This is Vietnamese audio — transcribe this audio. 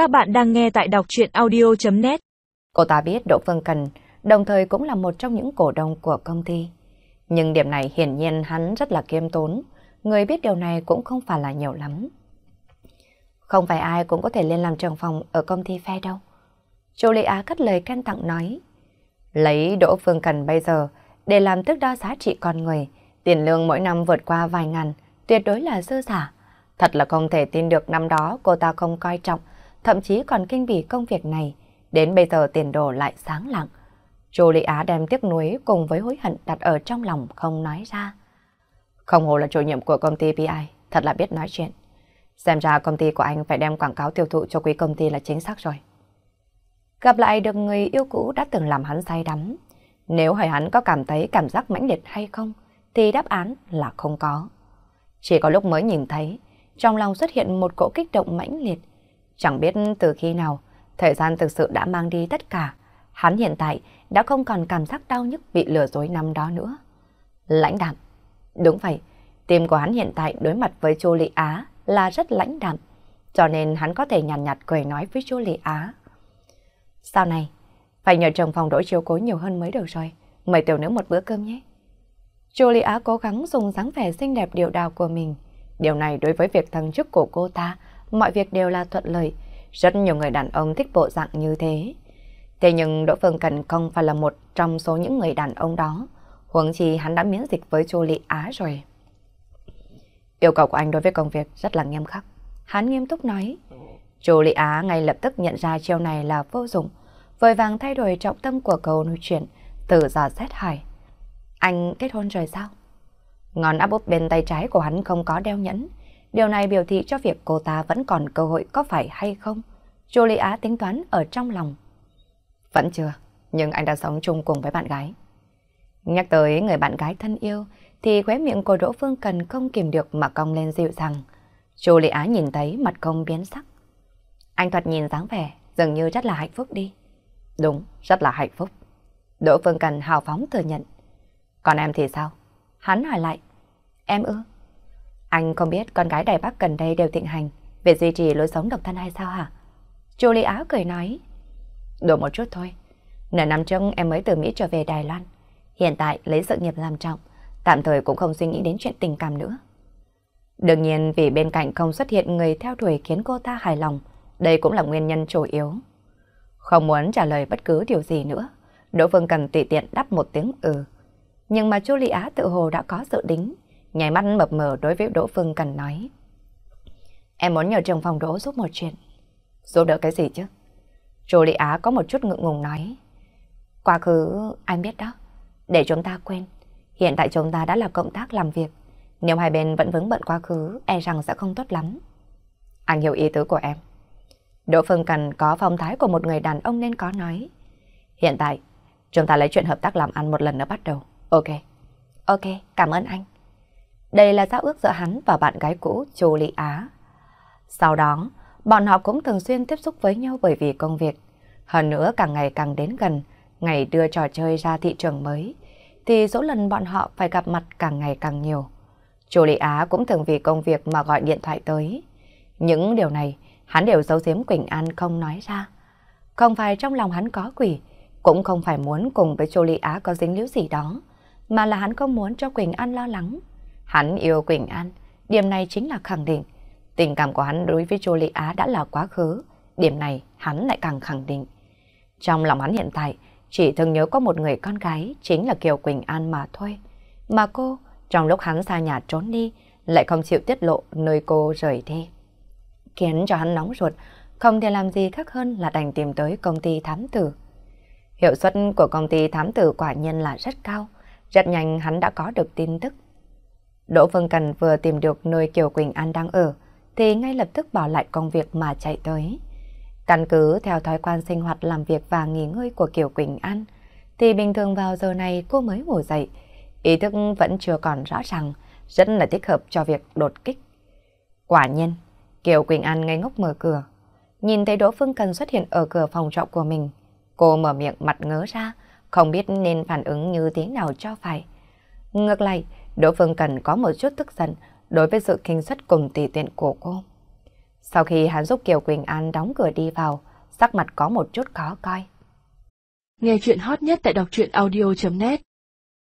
Các bạn đang nghe tại đọc chuyện audio.net Cô ta biết Đỗ Phương Cần đồng thời cũng là một trong những cổ đông của công ty. Nhưng điểm này hiển nhiên hắn rất là kiêm tốn, người biết điều này cũng không phải là nhiều lắm. Không phải ai cũng có thể lên làm trưởng phòng ở công ty phe đâu. Chu Lê Á cắt lời khen tặng nói. Lấy Đỗ Phương Cần bây giờ để làm thước đo giá trị con người, tiền lương mỗi năm vượt qua vài ngàn, tuyệt đối là dư giả. Thật là không thể tin được năm đó cô ta không coi trọng, thậm chí còn kinh bỉ công việc này. Đến bây giờ tiền đồ lại sáng lặng. Chu Lý Á đem tiếc nuối cùng với hối hận đặt ở trong lòng không nói ra. Không hồ là chủ nhiệm của công ty PI, thật là biết nói chuyện. Xem ra công ty của anh phải đem quảng cáo tiêu thụ cho quý công ty là chính xác rồi. Gặp lại được người yêu cũ đã từng làm hắn say đắm. Nếu hỏi hắn có cảm thấy cảm giác mãnh liệt hay không, thì đáp án là không có. Chỉ có lúc mới nhìn thấy, trong lòng xuất hiện một cỗ kích động mãnh liệt. Chẳng biết từ khi nào, thời gian thực sự đã mang đi tất cả. Hắn hiện tại đã không còn cảm giác đau nhức bị lừa dối năm đó nữa. Lãnh đạm. Đúng vậy, tim của hắn hiện tại đối mặt với Chu Lị Á là rất lãnh đạm. Cho nên hắn có thể nhàn nhạt, nhạt cười nói với Chu Lị Á. Sau này, phải nhờ chồng phòng đổi chiếu cố nhiều hơn mới được rồi. Mời tiểu nữ một bữa cơm nhé. Chu Lị Á cố gắng dùng dáng vẻ xinh đẹp điệu đào của mình. Điều này đối với việc thăng chức của cô ta, mọi việc đều là thuận lợi. Rất nhiều người đàn ông thích bộ dạng như thế. Thế nhưng Đỗ Phương Cần không phải là một trong số những người đàn ông đó. Huống chi hắn đã miễn dịch với Chu Lị Á rồi. Yêu cầu của anh đối với công việc rất là nghiêm khắc. Hắn nghiêm túc nói. Chu Lị Á ngay lập tức nhận ra chiêu này là vô dụng. Vội vàng thay đổi trọng tâm của câu nói chuyện, từ giả xét hỏi. Anh kết hôn rồi sao? Ngón áp út bên tay trái của hắn không có đeo nhẫn. Điều này biểu thị cho việc cô ta vẫn còn cơ hội có phải hay không. Julia tính toán ở trong lòng. Vẫn chưa, nhưng anh đã sống chung cùng với bạn gái. Nhắc tới người bạn gái thân yêu, thì khóe miệng của Đỗ Phương Cần không kìm được mà cong lên dịu dàng. Julia nhìn thấy mặt công biến sắc. Anh thuật nhìn dáng vẻ, dường như rất là hạnh phúc đi. Đúng, rất là hạnh phúc. Đỗ Phương Cần hào phóng thừa nhận. Còn em thì sao? Hắn hỏi lại. Em ư? Anh không biết con gái Đài Bắc gần đây đều thịnh hành về duy trì lối sống độc thân hay sao hả? Julia Á cười nói. Đùa một chút thôi. Nửa năm trước em mới từ Mỹ trở về Đài Loan. Hiện tại lấy sự nghiệp làm trọng, tạm thời cũng không suy nghĩ đến chuyện tình cảm nữa. Đương nhiên vì bên cạnh không xuất hiện người theo đuổi khiến cô ta hài lòng, đây cũng là nguyên nhân chủ yếu. Không muốn trả lời bất cứ điều gì nữa, Đỗ Phương cần tùy tiện đáp một tiếng ừ. Nhưng mà Julia Á tự hồ đã có dự tính, nhảy mắt mập mờ đối với Đỗ Phương Cần nói. Em muốn nhờ trường phòng Đỗ giúp một chuyện. Giúp đỡ cái gì chứ? Chu Lý Á có một chút ngượng ngùng nói. Quá khứ anh biết đó, để chúng ta quên. Hiện tại chúng ta đã là cộng tác làm việc. Nếu hai bên vẫn vướng bận quá khứ, e rằng sẽ không tốt lắm. Anh hiểu ý tứ của em. Đỗ Phương Cần có phong thái của một người đàn ông nên có nói. Hiện tại, chúng ta lấy chuyện hợp tác làm ăn một lần nữa bắt đầu. Ok. Ok, cảm ơn anh. Đây là giao ước giữa hắn và bạn gái cũ Chu Lý Á. Sau đó, bọn họ cũng thường xuyên tiếp xúc với nhau bởi vì công việc. Hơn nữa càng ngày càng đến gần, ngày đưa trò chơi ra thị trường mới, thì số lần bọn họ phải gặp mặt càng ngày càng nhiều. Chu Lý Á cũng thường vì công việc mà gọi điện thoại tới. Những điều này, hắn đều giấu giếm Quỳnh An không nói ra. Không phải trong lòng hắn có quỷ, cũng không phải muốn cùng với Chu Lý Á có dính líu gì đó mà là hắn không muốn cho Quỳnh An lo lắng. Hắn yêu Quỳnh An, điểm này chính là khẳng định. Tình cảm của hắn đối với châu Lị Á đã là quá khứ, điểm này hắn lại càng khẳng định. Trong lòng hắn hiện tại, chỉ thường nhớ có một người con gái chính là Kiều Quỳnh An mà thôi. Mà cô, trong lúc hắn xa nhà trốn đi, lại không chịu tiết lộ nơi cô rời đi. Khiến cho hắn nóng ruột, không thể làm gì khác hơn là đành tìm tới công ty thám tử. Hiệu suất của công ty thám tử quả nhiên là rất cao. Rất nhanh hắn đã có được tin tức. Đỗ Phương Cần vừa tìm được nơi Kiều Quỳnh An đang ở, thì ngay lập tức bỏ lại công việc mà chạy tới. Căn cứ theo thói quen sinh hoạt làm việc và nghỉ ngơi của Kiều Quỳnh An, thì bình thường vào giờ này cô mới ngủ dậy. Ý thức vẫn chưa còn rõ ràng, rất là thích hợp cho việc đột kích. Quả nhiên, Kiều Quỳnh An ngây ngốc mở cửa. Nhìn thấy Đỗ Phương Cần xuất hiện ở cửa phòng trọ của mình. Cô mở miệng mặt ngớ ra, không biết nên phản ứng như thế nào cho phải. Ngược lại, Đỗ Phương Cần có một chút tức giận đối với sự kinh suất cùng tỷ tiện của cô. Sau khi hắn giúp Kiều Quỳnh An đóng cửa đi vào, sắc mặt có một chút khó coi. Nghe chuyện hot nhất tại đọc truyện audio.net